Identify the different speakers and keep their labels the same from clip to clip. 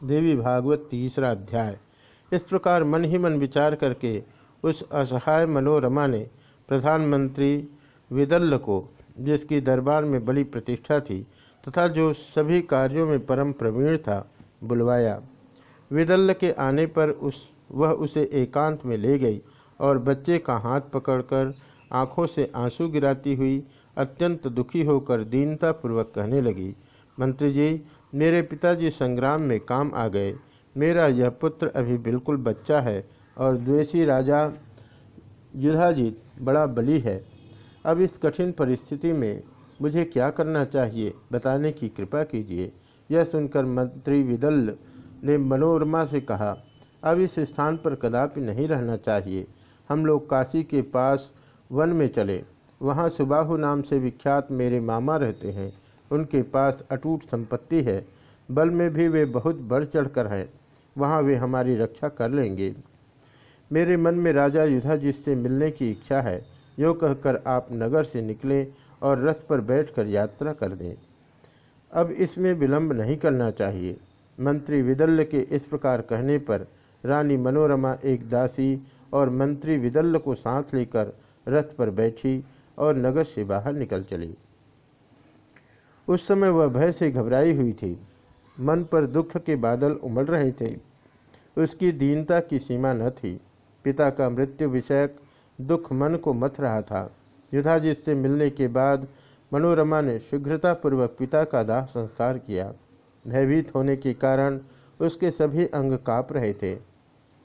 Speaker 1: देवी भागवत तीसरा अध्याय। इस प्रकार मन ही मन विचार करके उस असहाय मनोरमा ने प्रधानमंत्री विदल्ल को, जिसकी दरबार में बड़ी प्रतिष्ठा थी तथा जो सभी कार्यों में परम प्रवीण था, बुलवाया। विदल्ल के आने पर उस, वह उसे एकांत में ले गई और बच्चे का हाथ पकड़कर आँखों से आँसू गिराती हुई अत्यंत दुखी होकर दीनतापूर्वक कहने लगी, मंत्री जी मेरे पिताजी संग्राम में काम आ गए। मेरा यह पुत्र अभी बिल्कुल बच्चा है और द्वेषी राजा युधाजीत बड़ा बली है। अब इस कठिन परिस्थिति में मुझे क्या करना चाहिए, बताने की कृपा कीजिए। यह सुनकर मंत्री विदल ने मनोरमा से कहा, अब इस स्थान पर कदापि नहीं रहना चाहिए। हम लोग काशी के पास वन में चले। वहाँ सुबाहु नाम से विख्यात मेरे मामा रहते हैं। उनके पास अटूट संपत्ति है, बल में भी वे बहुत बढ़ चढ़कर हैं, वहाँ वे हमारी रक्षा कर लेंगे। मेरे मन में राजा युधाजीत से मिलने की इच्छा है, यो कहकर आप नगर से निकलें और रथ पर बैठकर यात्रा कर दें। अब इसमें विलंब नहीं करना चाहिए। मंत्री विदल्ल के इस प्रकार कहने पर रानी मनोरमा एक दासी और मंत्री विदल्ल को साथ लेकर रथ पर बैठी और नगर से बाहर निकल चली। उस समय वह भय से घबराई हुई थी। मन पर दुख के बादल उमड़ रहे थे। उसकी दीनता की सीमा न थी। पिता का मृत्यु विषयक दुख मन को मथ रहा था। युधाजीत से मिलने के बाद मनोरमा ने शीघ्रतापूर्वक पिता का दाह संस्कार किया। भयभीत होने के कारण उसके सभी अंग काँप रहे थे।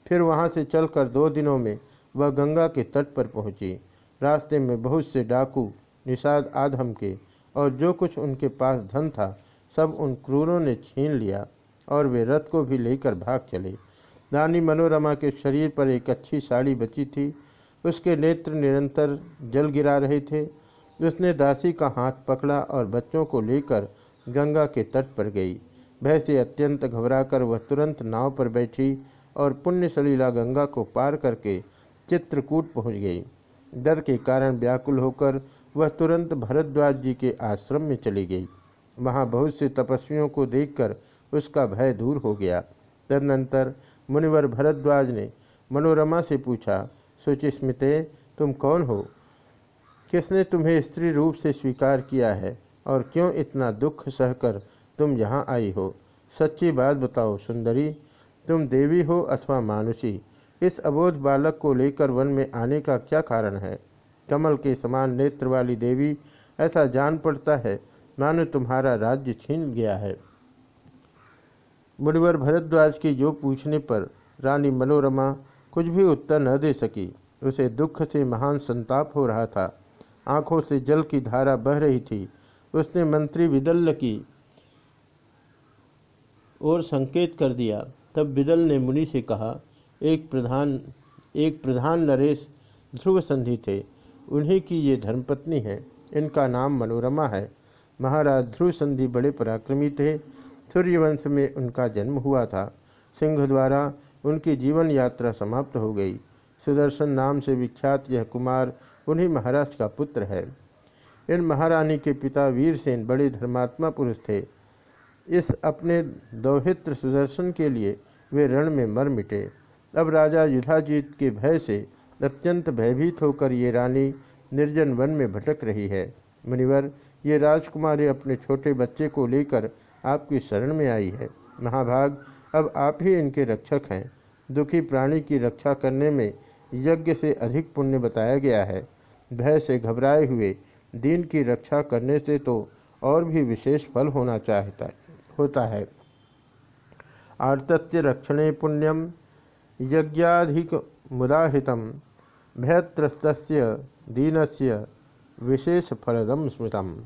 Speaker 1: फिर वहाँ से चलकर दो दिनों में वह गंगा के तट पर पहुँची। रास्ते में बहुत से डाकू, निषाद आधम के और जो कुछ उनके पास धन था, सब उन क्रूरों ने छीन लिया और वे रथ को भी लेकर भाग चले। रानी मनोरमा के शरीर पर एक अच्छी साड़ी बची थी। उसके नेत्र निरंतर जल गिरा रहे थे। उसने दासी का हाथ पकड़ा और बच्चों को लेकर गंगा के तट पर गई। भय से अत्यंत घबराकर वह तुरंत नाव पर बैठी और पुण्य सलीला गंगा को पार करके चित्रकूट पहुँच गई। डर के कारण व्याकुल होकर वह तुरंत भरद्वाज जी के आश्रम में चली गई। वहाँ बहुत से तपस्वियों को देखकर उसका भय दूर हो गया। तदनंतर मुनिवर भरद्वाज ने मनोरमा से पूछा सुचिस्मिते तुम कौन हो? किसने तुम्हें स्त्री रूप से स्वीकार किया है? और क्यों इतना दुख सहकर तुम यहाँ आई हो? सच्ची बात बताओ, सुंदरी। तुम देवी हो अथवा मानुषी? इस अबोध बालक को लेकर वन में आने का क्या कारण है? कमल के समान नेत्र वाली देवी ऐसा जान पड़ता है, मानो तुम्हारा राज्य छीन गया है। मुनिवर भरद्वाज की जो पूछने पर रानी मनोरमा कुछ भी उत्तर न दे सकी। उसे दुख से महान संताप हो रहा था। आँखों से जल की धारा बह रही थी। उसने मंत्री विदल्ल की ओर संकेत कर दिया। तब विदल ने मुनि से कहा, एक प्रधान एक प्रधान नरेश ध्रुव संधि थे। उन्हीं की ये धर्मपत्नी है। इनका नाम मनोरमा है। महाराज ध्रुव संधि बड़े पराक्रमी थे। सूर्यवंश में उनका जन्म हुआ था। सिंह द्वारा उनकी जीवन यात्रा समाप्त हो गई। सुदर्शन नाम से विख्यात यह कुमार उन्हीं महाराज का पुत्र है। इन महारानी के पिता वीरसेन बड़े धर्मात्मा पुरुष थे। इस अपने दौहित्र सुदर्शन के लिए वे रण में मर मिटे। अब राजा युधाजीत के भय से अत्यंत भयभीत होकर ये रानी निर्जन वन में भटक रही है। मुनिवर, ये राजकुमारी अपने छोटे बच्चे को लेकर आपकी शरण में आई है। महाभाग, अब आप ही इनके रक्षक हैं। दुखी प्राणी की रक्षा करने में यज्ञ से अधिक पुण्य बताया गया है। भय से घबराए हुए दीन की रक्षा करने से तो और भी विशेष फल होना चाहता, होता है। आर्तत्य रक्षणे पुण्यम यज्ञाधिक मुदाहृत भयत्रस्त दीन से विशेष फलदम स्मृतम।